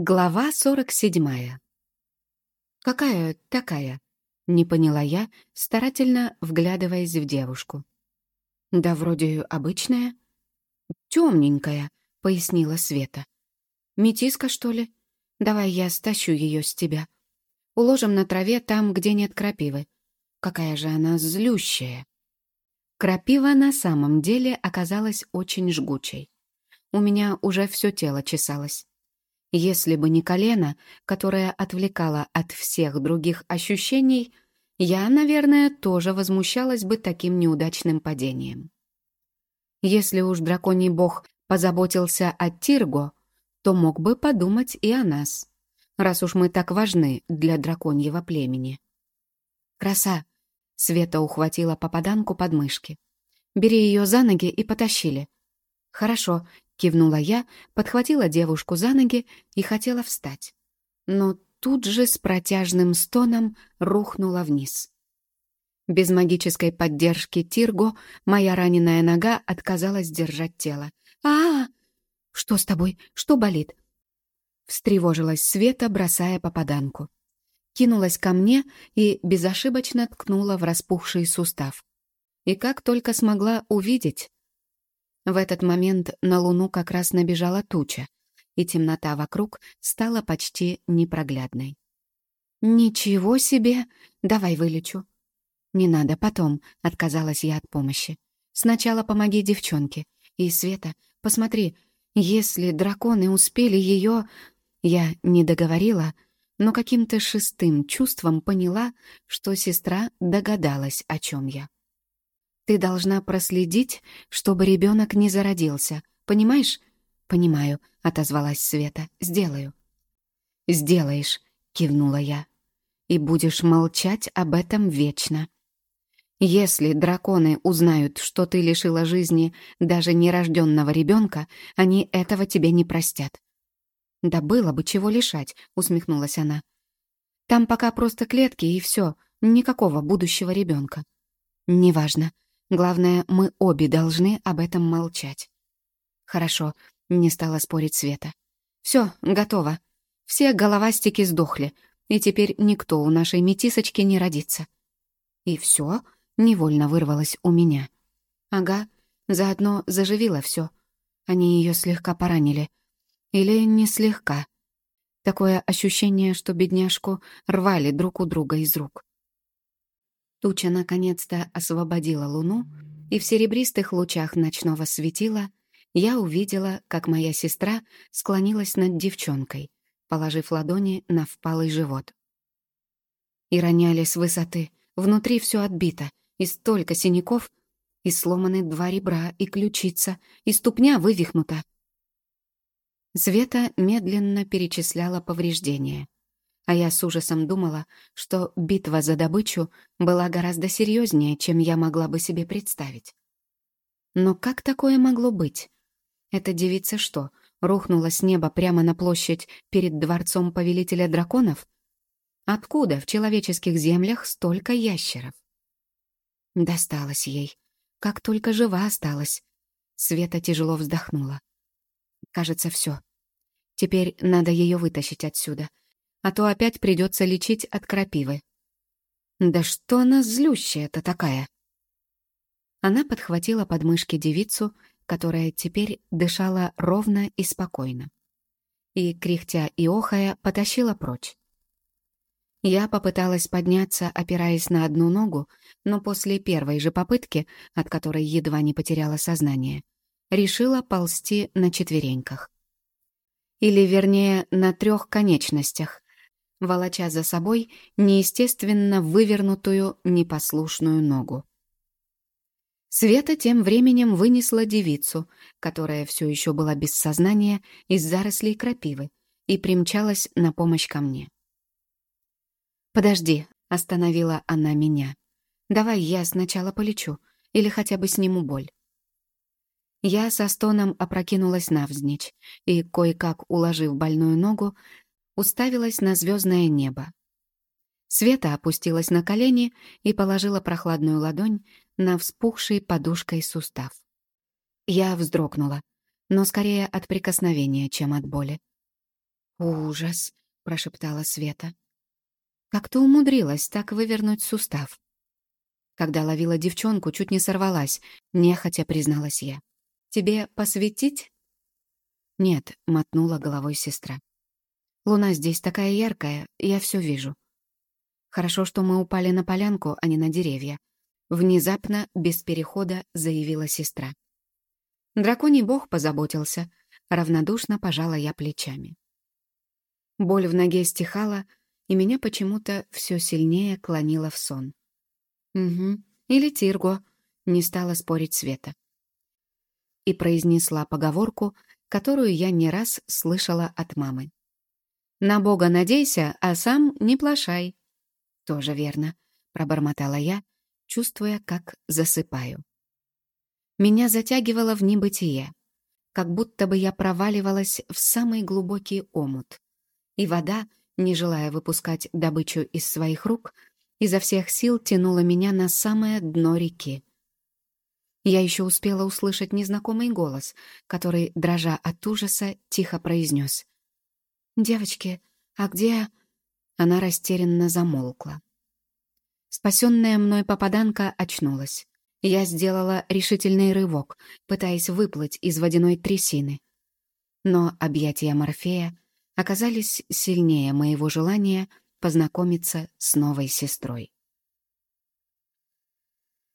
Глава сорок седьмая. «Какая такая?» — не поняла я, старательно вглядываясь в девушку. «Да вроде обычная». «Темненькая», — пояснила Света. «Метиска, что ли? Давай я стащу ее с тебя. Уложим на траве там, где нет крапивы. Какая же она злющая!» Крапива на самом деле оказалась очень жгучей. У меня уже все тело чесалось. Если бы не колено, которое отвлекало от всех других ощущений, я, наверное, тоже возмущалась бы таким неудачным падением. Если уж драконий бог позаботился о Тирго, то мог бы подумать и о нас, раз уж мы так важны для драконьего племени. «Краса!» — Света ухватила попаданку под мышки. «Бери ее за ноги и потащили». «Хорошо», Кивнула я, подхватила девушку за ноги и хотела встать. Но тут же с протяжным стоном рухнула вниз. Без магической поддержки Тирго моя раненая нога отказалась держать тело. а, -а, -а! Что с тобой? Что болит?» Встревожилась Света, бросая попаданку. Кинулась ко мне и безошибочно ткнула в распухший сустав. И как только смогла увидеть, в этот момент на Луну как раз набежала туча, и темнота вокруг стала почти непроглядной. «Ничего себе! Давай вылечу». «Не надо, потом», — отказалась я от помощи. «Сначала помоги девчонке. И, Света, посмотри, если драконы успели ее...» Я не договорила, но каким-то шестым чувством поняла, что сестра догадалась, о чем я. Ты должна проследить, чтобы ребенок не зародился. Понимаешь? Понимаю, отозвалась Света. Сделаю. Сделаешь, кивнула я. И будешь молчать об этом вечно. Если драконы узнают, что ты лишила жизни даже нерожденного ребенка, они этого тебе не простят. Да было бы чего лишать, усмехнулась она. Там пока просто клетки и все, никакого будущего ребенка. Неважно, Главное, мы обе должны об этом молчать. Хорошо, не стала спорить Света. Все, готово. Все головастики сдохли, и теперь никто у нашей метисочки не родится. И все невольно вырвалось у меня. Ага, заодно заживило все. Они ее слегка поранили. Или не слегка. Такое ощущение, что бедняжку рвали друг у друга из рук. Туча наконец-то освободила луну, и в серебристых лучах ночного светила я увидела, как моя сестра склонилась над девчонкой, положив ладони на впалый живот. И роняли с высоты, внутри все отбито, и столько синяков, и сломаны два ребра, и ключица, и ступня вывихнута. Света медленно перечисляла повреждения — а я с ужасом думала, что битва за добычу была гораздо серьезнее, чем я могла бы себе представить. Но как такое могло быть? Эта девица что, рухнула с неба прямо на площадь перед дворцом повелителя драконов? Откуда в человеческих землях столько ящеров? Досталось ей. Как только жива осталась. Света тяжело вздохнула. Кажется, все. Теперь надо ее вытащить отсюда — а то опять придется лечить от крапивы. Да что она злющая-то такая? Она подхватила подмышки девицу, которая теперь дышала ровно и спокойно. И, кряхтя и охая, потащила прочь. Я попыталась подняться, опираясь на одну ногу, но после первой же попытки, от которой едва не потеряла сознание, решила ползти на четвереньках. Или, вернее, на трех конечностях, волоча за собой неестественно вывернутую непослушную ногу. Света тем временем вынесла девицу, которая все еще была без сознания из зарослей крапивы, и примчалась на помощь ко мне. «Подожди», — остановила она меня. «Давай я сначала полечу, или хотя бы сниму боль». Я со стоном опрокинулась навзничь и, кое-как уложив больную ногу, уставилась на звездное небо. Света опустилась на колени и положила прохладную ладонь на вспухший подушкой сустав. Я вздрогнула, но скорее от прикосновения, чем от боли. «Ужас!» — прошептала Света. «Как ты умудрилась так вывернуть сустав?» Когда ловила девчонку, чуть не сорвалась, нехотя призналась я. «Тебе посветить?» «Нет», — мотнула головой сестра. «Луна здесь такая яркая, я все вижу. Хорошо, что мы упали на полянку, а не на деревья. Внезапно, без перехода, заявила сестра. Драконий бог позаботился. Равнодушно пожала я плечами. Боль в ноге стихала, и меня почему-то все сильнее клонило в сон. «Угу, или Тирго», — не стала спорить Света. И произнесла поговорку, которую я не раз слышала от мамы. «На Бога надейся, а сам не плашай». «Тоже верно», — пробормотала я, чувствуя, как засыпаю. Меня затягивало в небытие, как будто бы я проваливалась в самый глубокий омут. И вода, не желая выпускать добычу из своих рук, изо всех сил тянула меня на самое дно реки. Я еще успела услышать незнакомый голос, который, дрожа от ужаса, тихо произнес. «Девочки, а где...» Она растерянно замолкла. Спасенная мной попаданка очнулась. Я сделала решительный рывок, пытаясь выплыть из водяной трясины. Но объятия Морфея оказались сильнее моего желания познакомиться с новой сестрой.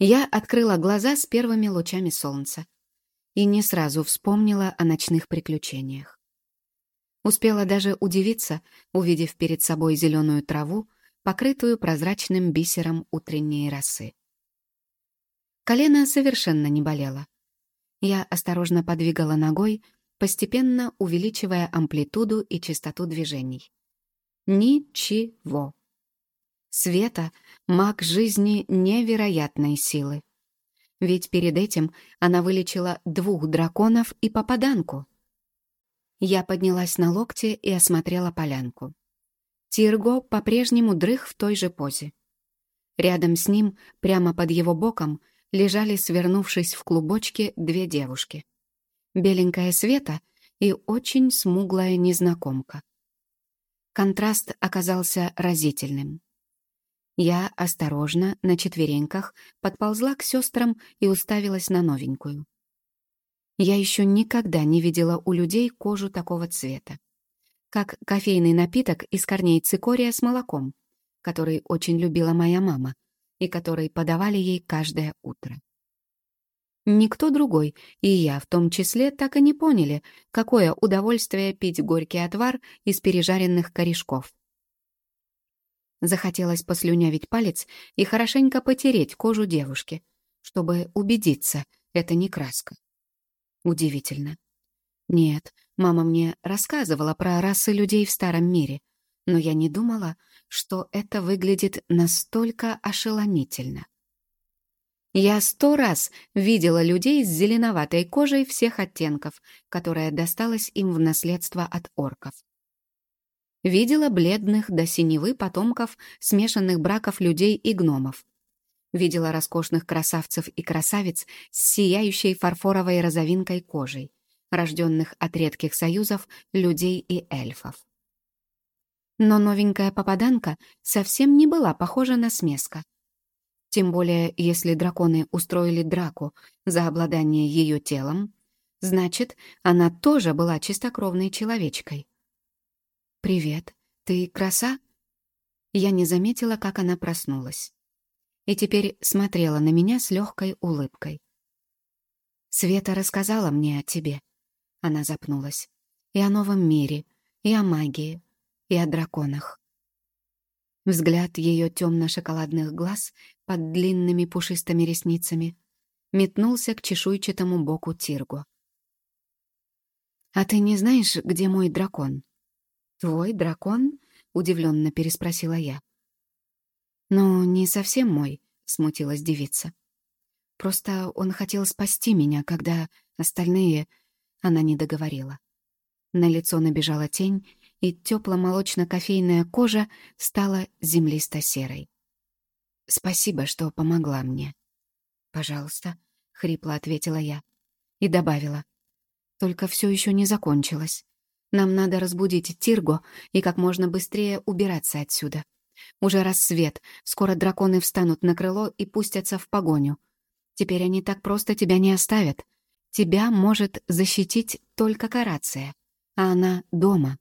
Я открыла глаза с первыми лучами солнца и не сразу вспомнила о ночных приключениях. Успела даже удивиться, увидев перед собой зеленую траву, покрытую прозрачным бисером утренней росы. Колено совершенно не болело. Я осторожно подвигала ногой, постепенно увеличивая амплитуду и частоту движений. Ничего. Света — маг жизни невероятной силы. Ведь перед этим она вылечила двух драконов и попаданку — я поднялась на локте и осмотрела полянку. Тирго по-прежнему дрых в той же позе. Рядом с ним, прямо под его боком, лежали, свернувшись в клубочке, две девушки. Беленькая Света и очень смуглая незнакомка. Контраст оказался разительным. Я осторожно, на четвереньках, подползла к сестрам и уставилась на новенькую. Я еще никогда не видела у людей кожу такого цвета. Как кофейный напиток из корней цикория с молоком, который очень любила моя мама и который подавали ей каждое утро. Никто другой, и я в том числе, так и не поняли, какое удовольствие пить горький отвар из пережаренных корешков. Захотелось послюнявить палец и хорошенько потереть кожу девушки, чтобы убедиться, это не краска. Удивительно. Нет, мама мне рассказывала про расы людей в старом мире, но я не думала, что это выглядит настолько ошеломительно. Я сто раз видела людей с зеленоватой кожей всех оттенков, которая досталась им в наследство от орков. Видела бледных до синевы потомков смешанных браков людей и гномов, видела роскошных красавцев и красавиц с сияющей фарфоровой розовинкой кожей, рожденных от редких союзов людей и эльфов. Но новенькая попаданка совсем не была похожа на смеска. Тем более, если драконы устроили драку за обладание ее телом, значит, она тоже была чистокровной человечкой. «Привет, ты краса?» Я не заметила, как она проснулась и теперь смотрела на меня с легкой улыбкой. «Света рассказала мне о тебе», — она запнулась, «и о новом мире, и о магии, и о драконах». Взгляд ее темно-шоколадных глаз под длинными пушистыми ресницами метнулся к чешуйчатому боку Тиргу. «А ты не знаешь, где мой дракон?» «Твой дракон?» — удивленно переспросила я. «Ну, не совсем мой», — смутилась девица. «Просто он хотел спасти меня, когда остальные...» Она не договорила. На лицо набежала тень, и тепло-молочно-кофейная кожа стала землисто-серой. «Спасибо, что помогла мне». «Пожалуйста», — хрипло ответила я. И добавила. «Только все еще не закончилось. Нам надо разбудить Тирго и как можно быстрее убираться отсюда. Уже рассвет, скоро драконы встанут на крыло и пустятся в погоню. Теперь они так просто тебя не оставят. Тебя может защитить только Карация, а она дома.